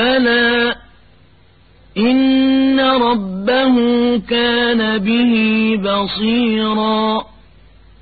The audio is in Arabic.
ألا إن ربه كان به بصيرا